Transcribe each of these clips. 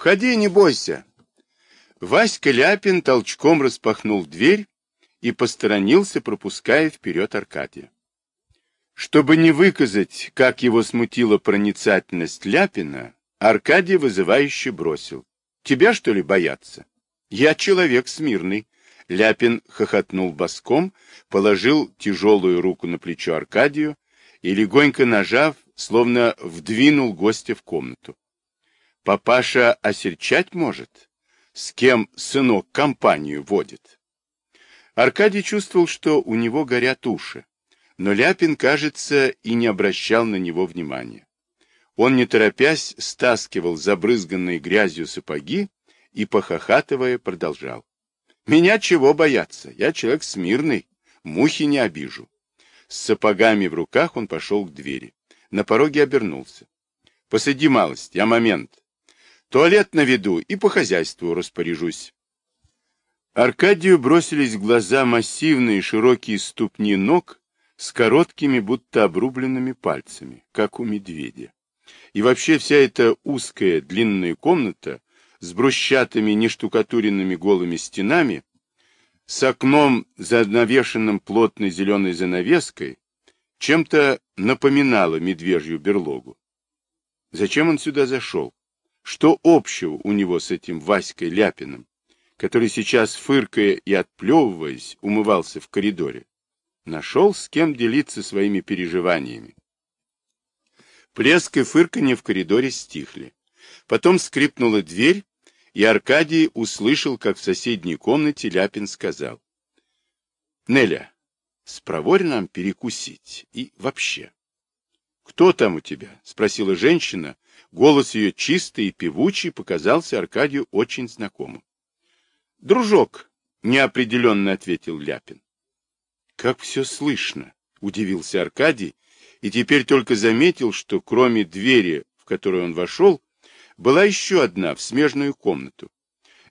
Входи, не бойся. Васька Ляпин толчком распахнул дверь и посторонился, пропуская вперед Аркадия. Чтобы не выказать, как его смутила проницательность Ляпина, Аркадий вызывающе бросил. «Тебя, что ли, бояться? Я человек смирный». Ляпин хохотнул боском, положил тяжелую руку на плечо Аркадию и, легонько нажав, словно вдвинул гостя в комнату. «Папаша осерчать может? С кем сынок компанию водит?» Аркадий чувствовал, что у него горят уши, но Ляпин, кажется, и не обращал на него внимания. Он, не торопясь, стаскивал забрызганные грязью сапоги и, похохатывая, продолжал. «Меня чего бояться? Я человек смирный, мухи не обижу». С сапогами в руках он пошел к двери. На пороге обернулся. «Посади малость, я момент. Туалет наведу и по хозяйству распоряжусь». Аркадию бросились в глаза массивные широкие ступни ног с короткими, будто обрубленными пальцами, как у медведя. И вообще вся эта узкая длинная комната с брусчатыми нештукатуренными голыми стенами, с окном, за навешенным плотной зеленой занавеской, чем-то напоминала медвежью берлогу. Зачем он сюда зашел? Что общего у него с этим Васькой Ляпиным? который сейчас, фыркая и отплевываясь, умывался в коридоре, нашел с кем делиться своими переживаниями. Плеск и фырканье в коридоре стихли. Потом скрипнула дверь, и Аркадий услышал, как в соседней комнате Ляпин сказал. — Неля, спроворь нам перекусить. И вообще. — Кто там у тебя? — спросила женщина. Голос ее чистый и певучий показался Аркадию очень знакомым. Дружок, неопределенно ответил Ляпин. Как все слышно, удивился Аркадий, и теперь только заметил, что кроме двери, в которую он вошел, была еще одна в смежную комнату.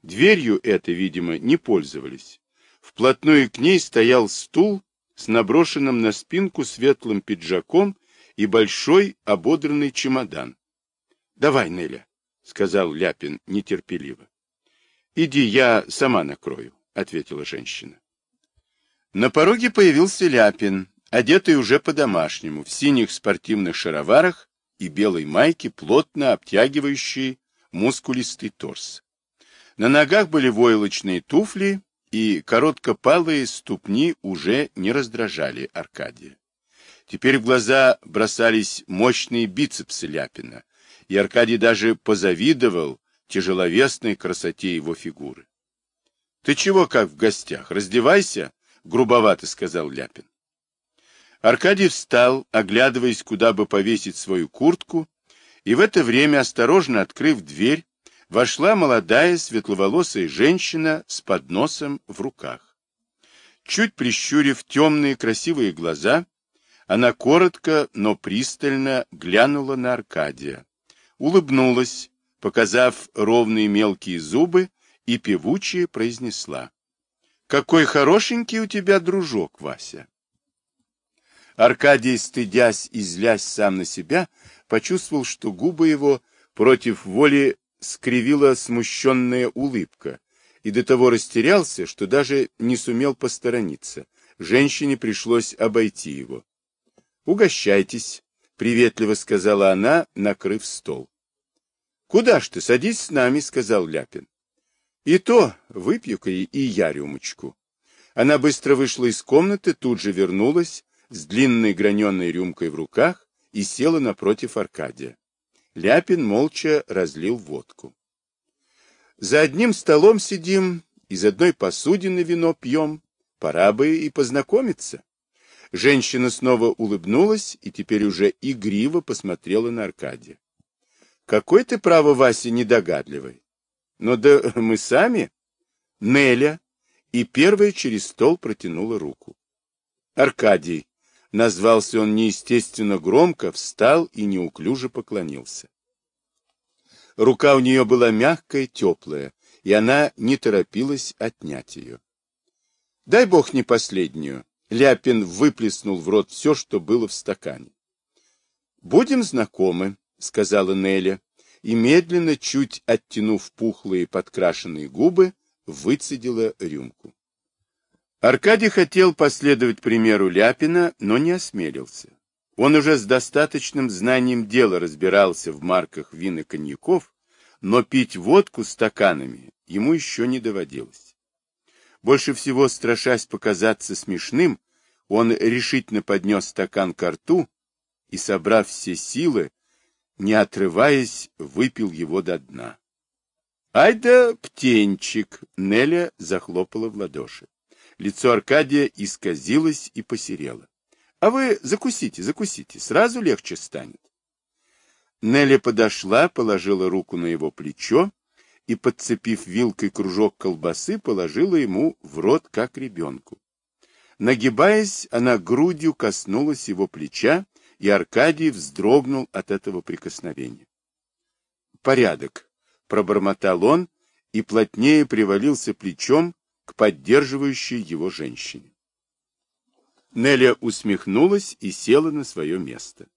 Дверью этой, видимо, не пользовались. Вплотную к ней стоял стул с наброшенным на спинку светлым пиджаком и большой ободранный чемодан. — Давай, Неля, — сказал Ляпин нетерпеливо. Иди, я сама накрою, — ответила женщина. На пороге появился Ляпин, одетый уже по-домашнему, в синих спортивных шароварах и белой майке, плотно обтягивающей мускулистый торс. На ногах были войлочные туфли, и короткопалые ступни уже не раздражали Аркадия. Теперь в глаза бросались мощные бицепсы Ляпина, и Аркадий даже позавидовал тяжеловесной красоте его фигуры. — Ты чего как в гостях? Раздевайся, — грубовато сказал Ляпин. Аркадий встал, оглядываясь, куда бы повесить свою куртку, и в это время, осторожно открыв дверь, вошла молодая светловолосая женщина с подносом в руках. Чуть прищурив темные красивые глаза, она коротко, но пристально глянула на Аркадия, улыбнулась, показав ровные мелкие зубы, и певучие произнесла. «Какой хорошенький у тебя дружок, Вася!» Аркадий, стыдясь и злясь сам на себя, почувствовал, что губы его против воли скривила смущенная улыбка, и до того растерялся, что даже не сумел посторониться. Женщине пришлось обойти его. «Угощайтесь», — приветливо сказала она, накрыв стол. Куда ж ты, садись с нами, сказал Ляпин. И то выпью-ка и я рюмочку. Она быстро вышла из комнаты, тут же вернулась с длинной граненой рюмкой в руках и села напротив Аркадия. Ляпин молча разлил водку. За одним столом сидим, из одной посудины вино пьем, пора бы и познакомиться. Женщина снова улыбнулась и теперь уже игриво посмотрела на Аркадия. Какой ты, право, Вася, недогадливый. Но да мы сами. Неля. И первая через стол протянула руку. Аркадий. Назвался он неестественно громко, встал и неуклюже поклонился. Рука у нее была мягкая, теплая, и она не торопилась отнять ее. Дай бог не последнюю. Ляпин выплеснул в рот все, что было в стакане. Будем знакомы, — сказала Неля, и медленно, чуть оттянув пухлые подкрашенные губы, выцедила рюмку. Аркадий хотел последовать примеру Ляпина, но не осмелился. Он уже с достаточным знанием дела разбирался в марках вин и коньяков, но пить водку стаканами ему еще не доводилось. Больше всего, страшась показаться смешным, он решительно поднес стакан к рту и, собрав все силы, не отрываясь, выпил его до дна. «Ай да птенчик!» — Неля захлопала в ладоши. Лицо Аркадия исказилось и посерело. «А вы закусите, закусите, сразу легче станет». Неля подошла, положила руку на его плечо и, подцепив вилкой кружок колбасы, положила ему в рот, как ребенку. Нагибаясь, она грудью коснулась его плеча, и Аркадий вздрогнул от этого прикосновения. «Порядок», — пробормотал он и плотнее привалился плечом к поддерживающей его женщине. Неля усмехнулась и села на свое место.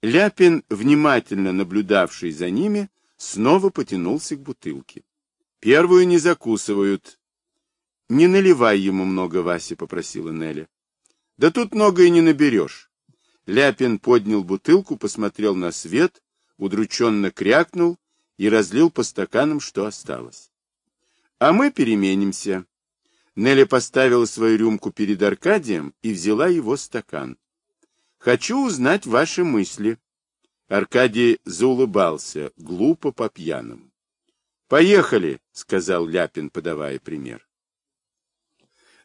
Ляпин, внимательно наблюдавший за ними, снова потянулся к бутылке. Первую не закусывают. — Не наливай ему много, Вася, — попросила Неля. — Да тут много и не наберешь. Ляпин поднял бутылку, посмотрел на свет, удрученно крякнул и разлил по стаканам, что осталось. — А мы переменимся. Неля поставила свою рюмку перед Аркадием и взяла его стакан. Хочу узнать ваши мысли. Аркадий заулыбался, глупо по-пьяному. «Поехали», — сказал Ляпин, подавая пример.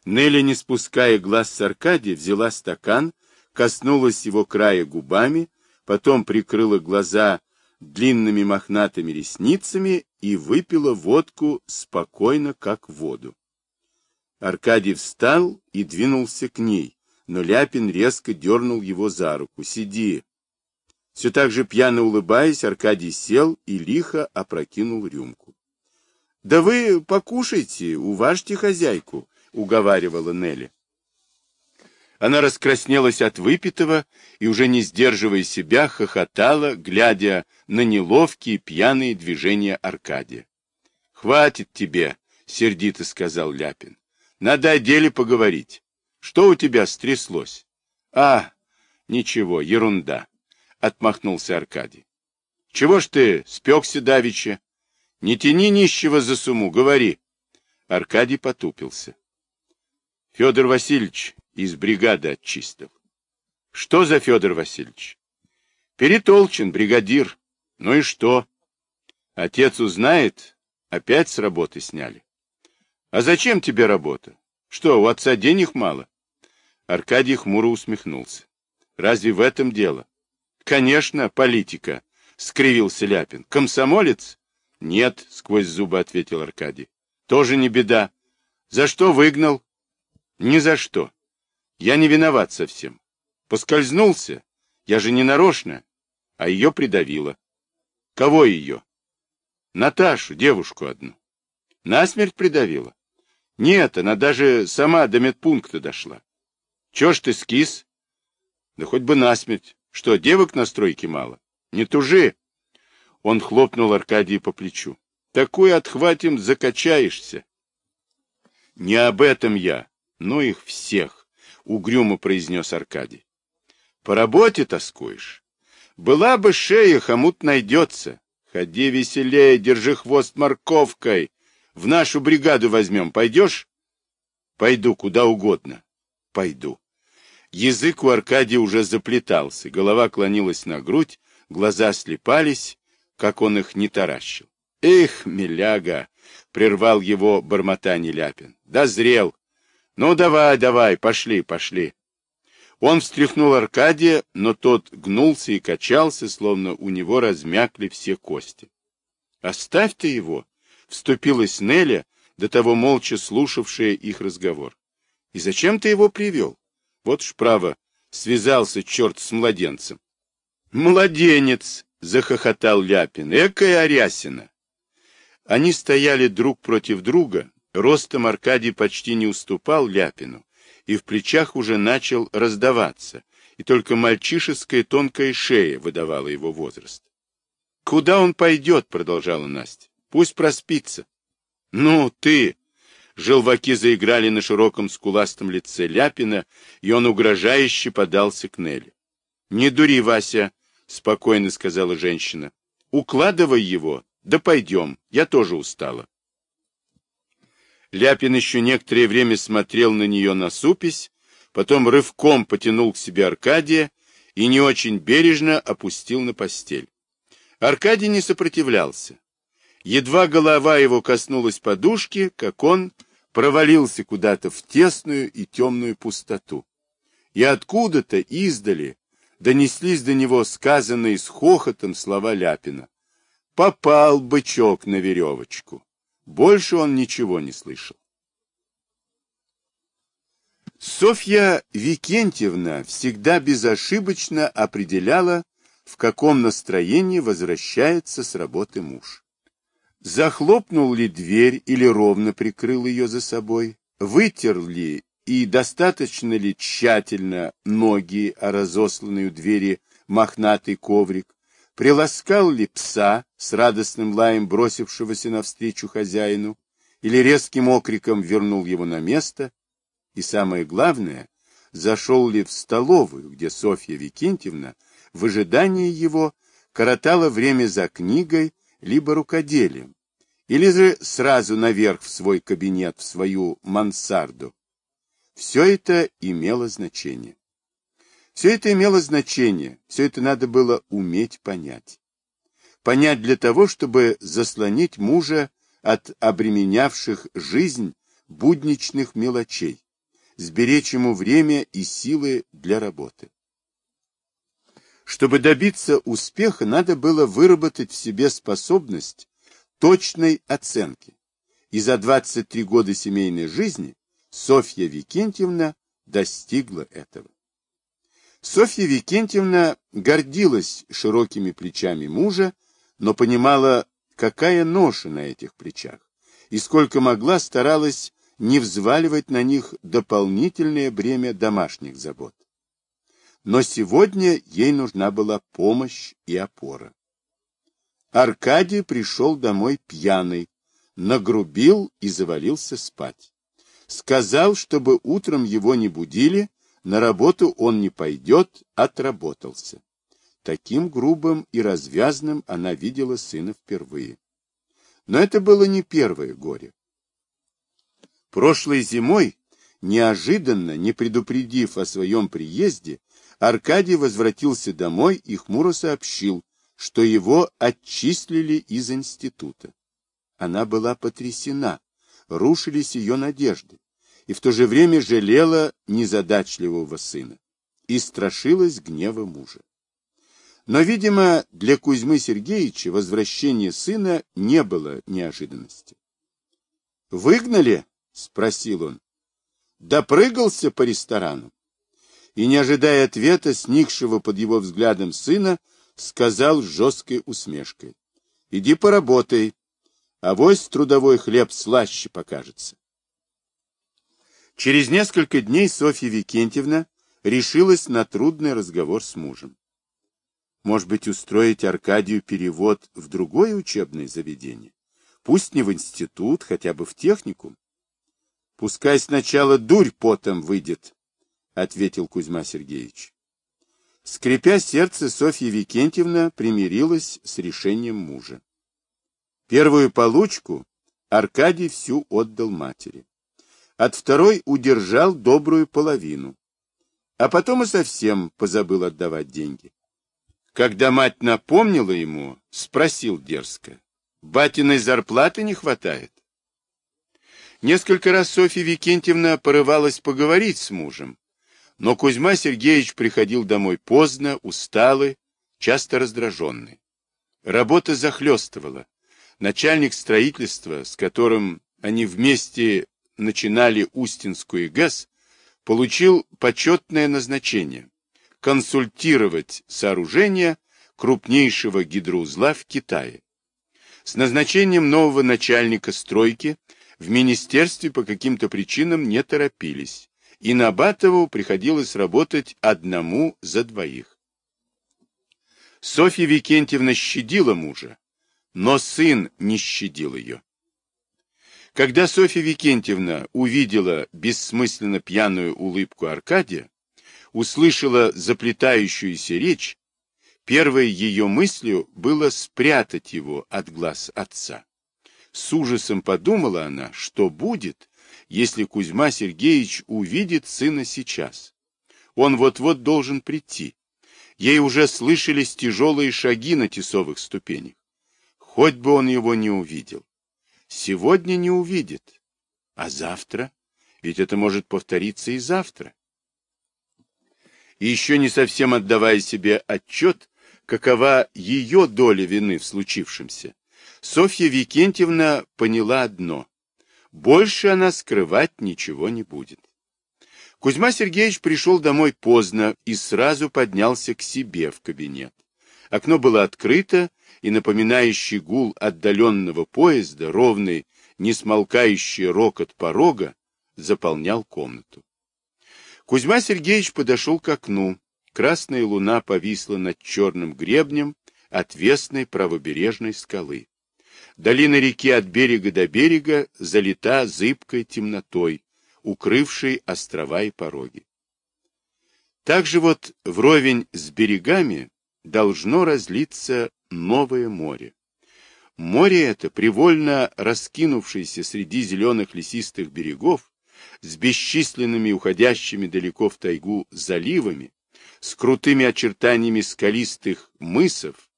Нелли, не спуская глаз с Аркадия, взяла стакан, коснулась его края губами, потом прикрыла глаза длинными мохнатыми ресницами и выпила водку спокойно, как воду. Аркадий встал и двинулся к ней, но Ляпин резко дернул его за руку. «Сиди!» Все так же пьяно улыбаясь, Аркадий сел и лихо опрокинул рюмку. «Да вы покушайте, уважьте хозяйку», — уговаривала Нелли. Она раскраснелась от выпитого и, уже не сдерживая себя, хохотала, глядя на неловкие пьяные движения Аркадия. «Хватит тебе», — сердито сказал Ляпин. «Надо о деле поговорить. Что у тебя стряслось? А, ничего, ерунда, отмахнулся Аркадий. Чего ж ты спекся давеча? Не тяни нищего за суму, говори. Аркадий потупился. Федор Васильевич из бригады отчистил. Что за Федор Васильевич? Перетолчен, бригадир. Ну и что? Отец узнает, опять с работы сняли. А зачем тебе работа? Что, у отца денег мало? Аркадий хмуро усмехнулся. Разве в этом дело? Конечно, политика, скривился Ляпин. Комсомолец? Нет, сквозь зубы ответил Аркадий. Тоже не беда. За что выгнал? Ни за что. Я не виноват совсем. Поскользнулся. Я же не нарочно. А ее придавило. Кого ее? Наташу, девушку одну. Насмерть придавила? Нет, она даже сама до медпункта дошла. Чего ж ты скис? Да хоть бы насмерть. Что, девок на стройке мало? Не тужи. Он хлопнул Аркадия по плечу. Такой отхватим закачаешься. Не об этом я, но их всех, угрюмо произнес Аркадий. По работе тоскуешь. Была бы шея, хомут найдется. Ходи веселее, держи хвост морковкой. В нашу бригаду возьмем. Пойдешь? Пойду куда угодно. Пойду. Язык у Аркадия уже заплетался, голова клонилась на грудь, глаза слепались, как он их не таращил. «Эх, миляга!» — прервал его бормотание Ляпин. «Дозрел! Ну, давай, давай, пошли, пошли!» Он встряхнул Аркадия, но тот гнулся и качался, словно у него размякли все кости. «Оставь ты его!» — вступилась Неля, до того молча слушавшая их разговор. «И зачем ты его привел?» Вот ж право, связался черт с младенцем. «Младенец!» — захохотал Ляпин. «Экая Арясина!» Они стояли друг против друга, ростом Аркадий почти не уступал Ляпину, и в плечах уже начал раздаваться, и только мальчишеская тонкая шея выдавала его возраст. Куда он пойдет, продолжала Настя. Пусть проспится. Ну, ты! Желваки заиграли на широком скуластом лице Ляпина, и он угрожающе подался к Нелли. Не дури, Вася, спокойно сказала женщина. Укладывай его, да пойдем, я тоже устала. Ляпин еще некоторое время смотрел на нее на супесь, потом рывком потянул к себе Аркадия и не очень бережно опустил на постель. Аркадий не сопротивлялся. Едва голова его коснулась подушки, как он провалился куда-то в тесную и темную пустоту. И откуда-то издали донеслись до него сказанные с хохотом слова Ляпина. Попал бычок на веревочку. Больше он ничего не слышал. Софья Викентьевна всегда безошибочно определяла, в каком настроении возвращается с работы муж. Захлопнул ли дверь или ровно прикрыл ее за собой, вытер ли и достаточно ли тщательно ноги о разосланной у двери мохнатый коврик, приласкал ли пса с радостным лаем бросившегося навстречу хозяину, или резким окриком вернул его на место, и самое главное, зашел ли в столовую, где Софья Викентьевна в ожидании его коротала время за книгой либо рукоделием, или же сразу наверх в свой кабинет, в свою мансарду. Все это имело значение. Все это имело значение, все это надо было уметь понять. Понять для того, чтобы заслонить мужа от обременявших жизнь будничных мелочей, сберечь ему время и силы для работы. Чтобы добиться успеха, надо было выработать в себе способность точной оценки. И за 23 года семейной жизни Софья Викентьевна достигла этого. Софья Викентьевна гордилась широкими плечами мужа, но понимала, какая ноша на этих плечах, и сколько могла старалась не взваливать на них дополнительное бремя домашних забот. Но сегодня ей нужна была помощь и опора. Аркадий пришел домой пьяный, нагрубил и завалился спать. Сказал, чтобы утром его не будили, на работу он не пойдет, отработался. Таким грубым и развязным она видела сына впервые. Но это было не первое горе. Прошлой зимой, неожиданно, не предупредив о своем приезде, Аркадий возвратился домой и хмуро сообщил, что его отчислили из института. Она была потрясена, рушились ее надежды, и в то же время жалела незадачливого сына и страшилась гнева мужа. Но, видимо, для Кузьмы Сергеевича возвращение сына не было неожиданностью. «Выгнали?» — спросил он. Допрыгался по ресторану. И, не ожидая ответа, сникшего под его взглядом сына, сказал с жесткой усмешкой. — Иди поработай, а вось трудовой хлеб слаще покажется. Через несколько дней Софья Викентьевна решилась на трудный разговор с мужем. Может быть, устроить Аркадию перевод в другое учебное заведение? Пусть не в институт, хотя бы в техникум. Пускай сначала дурь потом выйдет, — ответил Кузьма Сергеевич. Скрипя сердце, Софья Викентьевна примирилась с решением мужа. Первую получку Аркадий всю отдал матери. От второй удержал добрую половину, а потом и совсем позабыл отдавать деньги. Когда мать напомнила ему, спросил дерзко, «Батиной зарплаты не хватает?» Несколько раз Софья Викентьевна порывалась поговорить с мужем, но Кузьма Сергеевич приходил домой поздно, усталый, часто раздраженный. Работа захлестывала. Начальник строительства, с которым они вместе начинали Устинскую ГЭС, получил почетное назначение – консультировать сооружение крупнейшего гидроузла в Китае. С назначением нового начальника стройки – в министерстве по каким-то причинам не торопились, и Набатову приходилось работать одному за двоих. Софья Викентьевна щадила мужа, но сын не щадил ее. Когда Софья Викентьевна увидела бессмысленно пьяную улыбку Аркадия, услышала заплетающуюся речь, первой ее мыслью было спрятать его от глаз отца. С ужасом подумала она, что будет, если Кузьма Сергеевич увидит сына сейчас. Он вот-вот должен прийти. Ей уже слышались тяжелые шаги на тесовых ступенях. Хоть бы он его не увидел. Сегодня не увидит. А завтра? Ведь это может повториться и завтра. И еще не совсем отдавая себе отчет, какова ее доля вины в случившемся, Софья Викентьевна поняла одно. Больше она скрывать ничего не будет. Кузьма Сергеевич пришел домой поздно и сразу поднялся к себе в кабинет. Окно было открыто, и напоминающий гул отдаленного поезда, ровный, несмолкающий рокот порога, заполнял комнату. Кузьма Сергеевич подошел к окну. Красная луна повисла над черным гребнем отвесной правобережной скалы. Долина реки от берега до берега залита зыбкой темнотой, укрывшей острова и пороги. Также вот вровень с берегами должно разлиться новое море. Море это, привольно раскинувшееся среди зеленых лесистых берегов, с бесчисленными уходящими далеко в тайгу заливами, с крутыми очертаниями скалистых мысов,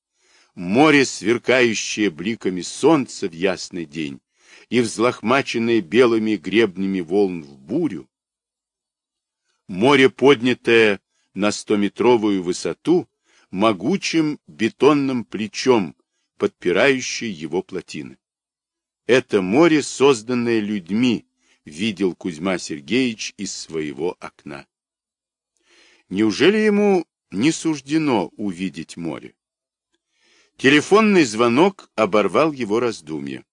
море, сверкающее бликами солнца в ясный день и взлохмаченное белыми гребнями волн в бурю, море, поднятое на стометровую высоту, могучим бетонным плечом, подпирающей его плотины. Это море, созданное людьми, видел Кузьма Сергеевич из своего окна. Неужели ему не суждено увидеть море? Телефонный звонок оборвал его раздумья.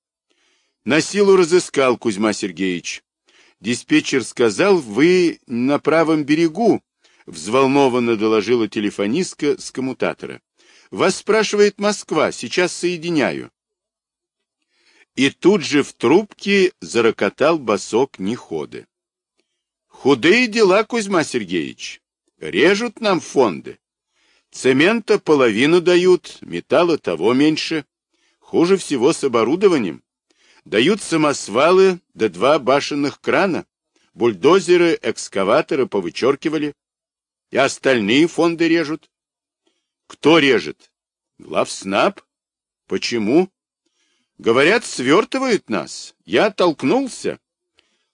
На силу разыскал Кузьма Сергеевич. Диспетчер сказал, вы на правом берегу, Взволнованно доложила телефонистка с коммутатора. Вас спрашивает Москва, сейчас соединяю. И тут же в трубке зарокотал босок Неходы. Худые дела, Кузьма Сергеевич. Режут нам фонды. Цемента половину дают, металла того меньше. Хуже всего с оборудованием. Дают самосвалы до да два башенных крана. Бульдозеры, экскаваторы повычеркивали. И остальные фонды режут. Кто режет? Главснаб. Почему? Говорят, свертывают нас. Я толкнулся.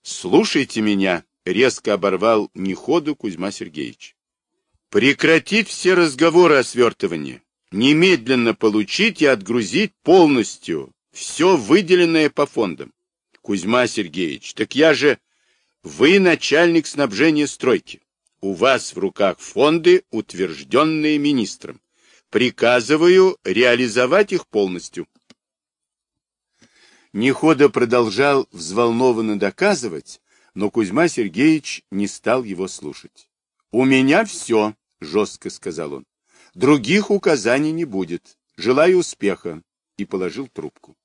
Слушайте меня, резко оборвал неходу Кузьма Сергеевич. Прекратить все разговоры о свертывании. Немедленно получить и отгрузить полностью все выделенное по фондам. Кузьма Сергеевич, так я же... Вы начальник снабжения стройки. У вас в руках фонды, утвержденные министром. Приказываю реализовать их полностью. Нехода продолжал взволнованно доказывать, но Кузьма Сергеевич не стал его слушать. — У меня все, — жестко сказал он. — Других указаний не будет. Желаю успеха. И положил трубку.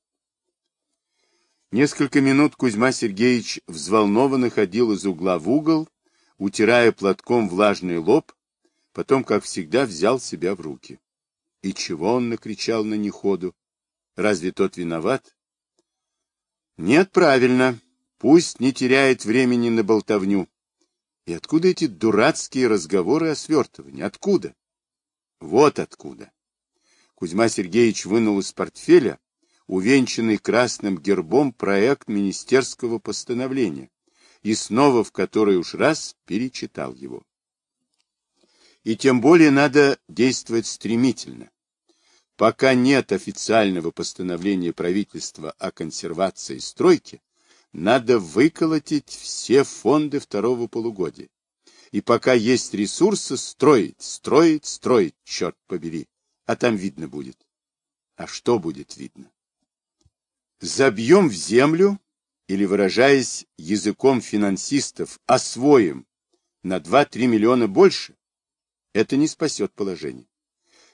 Несколько минут Кузьма Сергеевич взволнованно ходил из угла в угол, утирая платком влажный лоб, потом, как всегда, взял себя в руки. И чего он накричал на неходу? Разве тот виноват? Нет, правильно. Пусть не теряет времени на болтовню. И откуда эти дурацкие разговоры о свертывании? Откуда? Вот откуда. Кузьма Сергеевич вынул из портфеля увенчанный красным гербом проект министерского постановления, и снова в который уж раз перечитал его. И тем более надо действовать стремительно. Пока нет официального постановления правительства о консервации стройки, надо выколотить все фонды второго полугодия. И пока есть ресурсы, строить, строить, строить, черт побери. А там видно будет. А что будет видно? Забьем в землю или, выражаясь языком финансистов, освоим на 2-3 миллиона больше, это не спасет положение.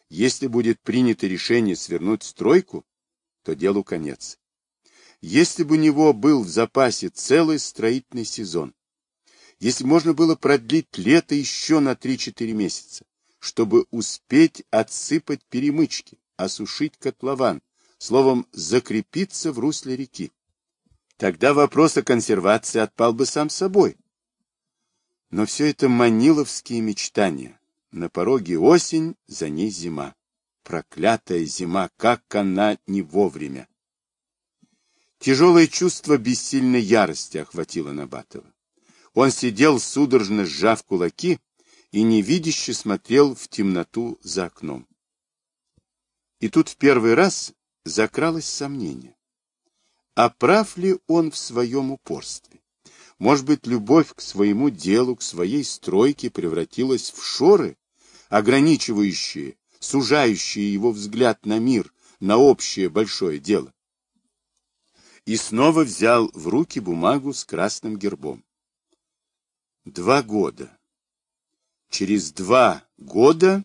Если будет принято решение свернуть стройку, то делу конец. Если бы у него был в запасе целый строительный сезон, если можно было продлить лето еще на 3-4 месяца, чтобы успеть отсыпать перемычки, осушить котлован, словом, закрепиться в русле реки. Тогда вопрос о консервации отпал бы сам собой. Но все это маниловские мечтания. На пороге осень, за ней зима. Проклятая зима, как она не вовремя. Тяжелое чувство бессильной ярости охватило Набатова. Он сидел, судорожно сжав кулаки, и невидяще смотрел в темноту за окном. И тут в первый раз закралось сомнение. А прав ли он в своем упорстве? Может быть, любовь к своему делу, к своей стройке превратилась в шоры, ограничивающие, сужающие его взгляд на мир, на общее большое дело? И снова взял в руки бумагу с красным гербом. Два года. Через два года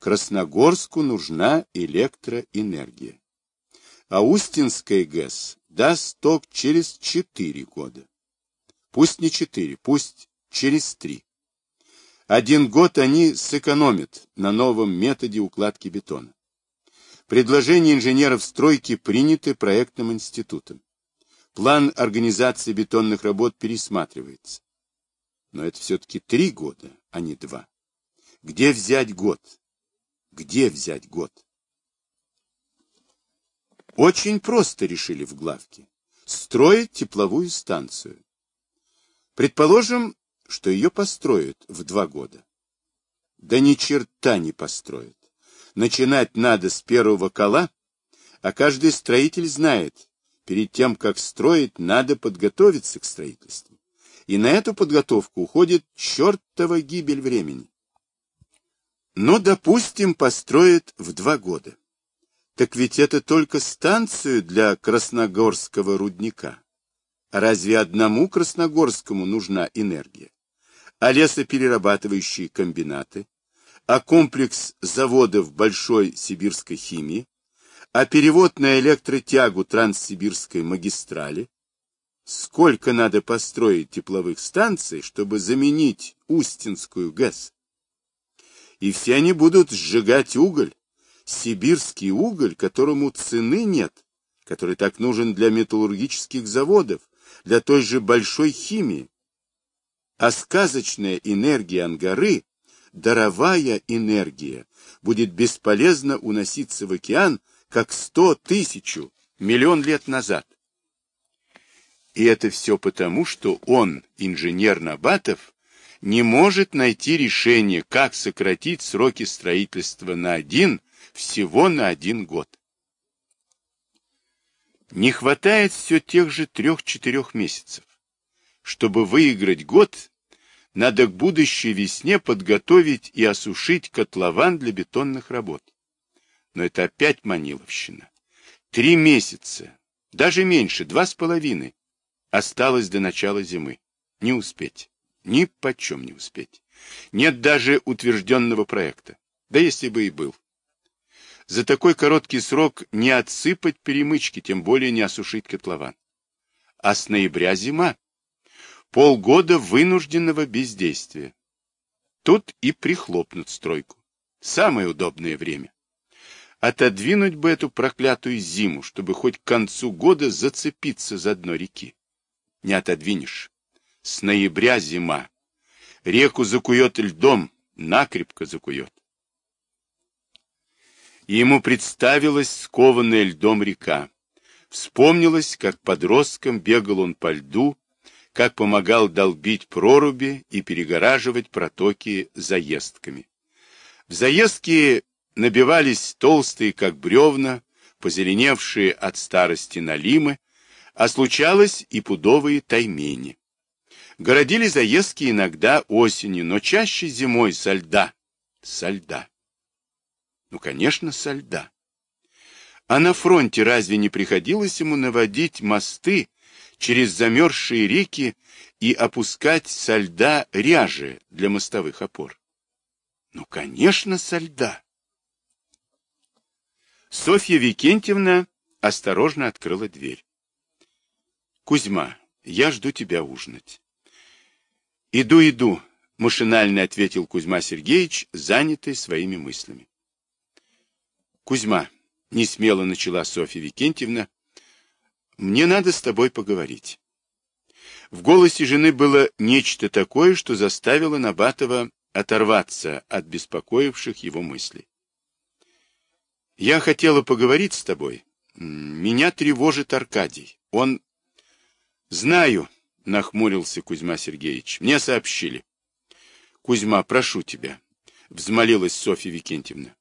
Красногорску нужна электроэнергия. А Устинская ГЭС даст ток через четыре года. Пусть не четыре, пусть через три. Один год они сэкономят на новом методе укладки бетона. Предложения инженеров стройки приняты проектным институтом. План организации бетонных работ пересматривается. Но это все-таки три года, а не два. Где взять год? Где взять год? Очень просто решили в главке. Строить тепловую станцию. Предположим, что ее построят в два года. Да ни черта не построят. Начинать надо с первого кола, а каждый строитель знает, перед тем, как строить, надо подготовиться к строительству и на эту подготовку уходит чертова гибель времени. Но, допустим, построят в два года. Так ведь это только станцию для Красногорского рудника. Разве одному Красногорскому нужна энергия? А лесоперерабатывающие комбинаты? А комплекс заводов Большой сибирской химии? А перевод на электротягу Транссибирской магистрали? сколько надо построить тепловых станций, чтобы заменить Устинскую ГЭС. И все они будут сжигать уголь, сибирский уголь, которому цены нет, который так нужен для металлургических заводов, для той же большой химии. А сказочная энергия Ангары, даровая энергия, будет бесполезно уноситься в океан, как сто тысячу, миллион лет назад. И это все потому, что он, инженер Набатов, не может найти решение, как сократить сроки строительства на один, всего на один год. Не хватает все тех же трех-четырех месяцев. Чтобы выиграть год, надо к будущей весне подготовить и осушить котлован для бетонных работ. Но это опять маниловщина. Три месяца, даже меньше, два с половиной. Осталось до начала зимы. Не успеть. Ни почем не успеть. Нет даже утвержденного проекта. Да если бы и был. За такой короткий срок не отсыпать перемычки, тем более не осушить котлован. А с ноября зима. Полгода вынужденного бездействия. Тут и прихлопнут стройку. Самое удобное время. Отодвинуть бы эту проклятую зиму, чтобы хоть к концу года зацепиться за дно реки не отодвинешь. С ноября зима. Реку закует льдом, накрепко закует. ему представилась скованная льдом река. Вспомнилось, как подростком бегал он по льду, как помогал долбить проруби и перегораживать протоки заездками. В заездки набивались толстые, как бревна, позеленевшие от старости налимы, а случалось и пудовые таймени. Городили заездки иногда осенью, но чаще зимой со льда. Со льда. Ну, конечно, со льда. А на фронте разве не приходилось ему наводить мосты через замерзшие реки и опускать со льда ряжи для мостовых опор? Ну, конечно, со льда. Софья Викентьевна осторожно открыла дверь. Кузьма, я жду тебя ужинать. Иду, иду, машинально ответил Кузьма Сергеевич, занятый своими мыслями. Кузьма, не смело начала Софья Викентьевна, мне надо с тобой поговорить. В голосе жены было нечто такое, что заставило Набатова оторваться от беспокоивших его мыслей. Я хотела поговорить с тобой. Меня тревожит Аркадий. Он Знаю, нахмурился Кузьма Сергеевич. Мне сообщили. Кузьма, прошу тебя, взмолилась Софья Викентьевна.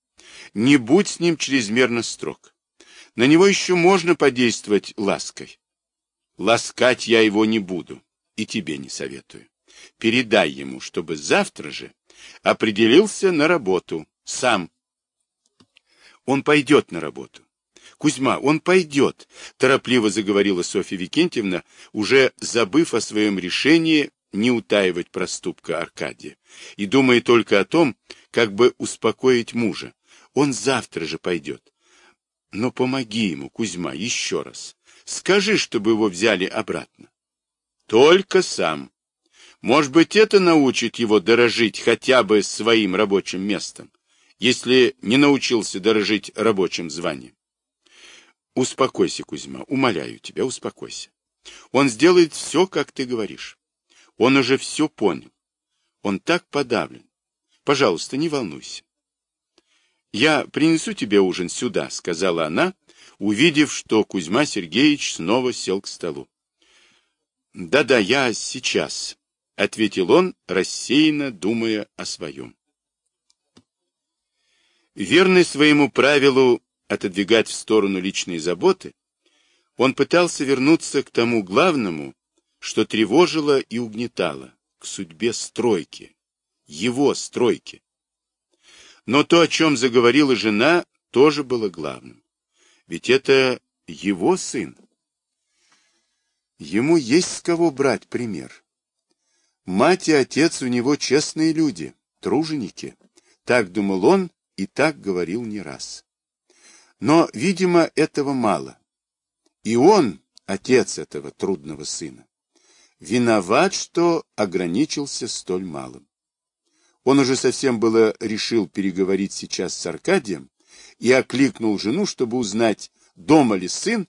Не будь с ним чрезмерно строг. На него еще можно подействовать лаской. Ласкать я его не буду, и тебе не советую. Передай ему, чтобы завтра же определился на работу сам. Он пойдет на работу. Кузьма, он пойдет, торопливо заговорила Софья Викентьевна, уже забыв о своем решении не утаивать проступка Аркадия, и думая только о том, как бы успокоить мужа. Он завтра же пойдет. Но помоги ему, Кузьма, еще раз. Скажи, чтобы его взяли обратно. Только сам. Может быть, это научит его дорожить хотя бы своим рабочим местом, если не научился дорожить рабочим званием. Успокойся, Кузьма, умоляю тебя, успокойся. Он сделает все, как ты говоришь. Он уже все понял. Он так подавлен. Пожалуйста, не волнуйся. Я принесу тебе ужин сюда, сказала она, увидев, что Кузьма Сергеевич снова сел к столу. Да-да, я сейчас, ответил он, рассеянно думая о своем. Верный своему правилу отодвигать в сторону личные заботы, он пытался вернуться к тому главному, что тревожило и угнетало, к судьбе стройки, его стройки. Но то, о чем заговорила жена, тоже было главным. Ведь это его сын. Ему есть с кого брать пример. Мать и отец у него честные люди, труженики. Так думал он и так говорил не раз. Но, видимо, этого мало. И он, отец этого трудного сына, виноват, что ограничился столь малым. Он уже совсем было решил переговорить сейчас с Аркадием и окликнул жену, чтобы узнать, дома ли сын,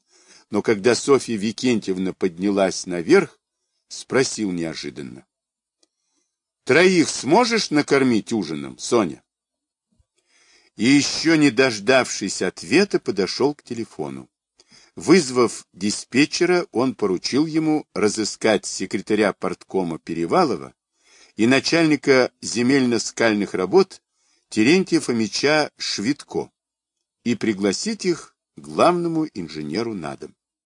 но когда Софья Викентьевна поднялась наверх, спросил неожиданно. «Троих сможешь накормить ужином, Соня?» и еще не дождавшись ответа, подошел к телефону. Вызвав диспетчера, он поручил ему разыскать секретаря порткома Перевалова и начальника земельно-скальных работ Терентия Фомича Швидко и пригласить их главному инженеру на дом.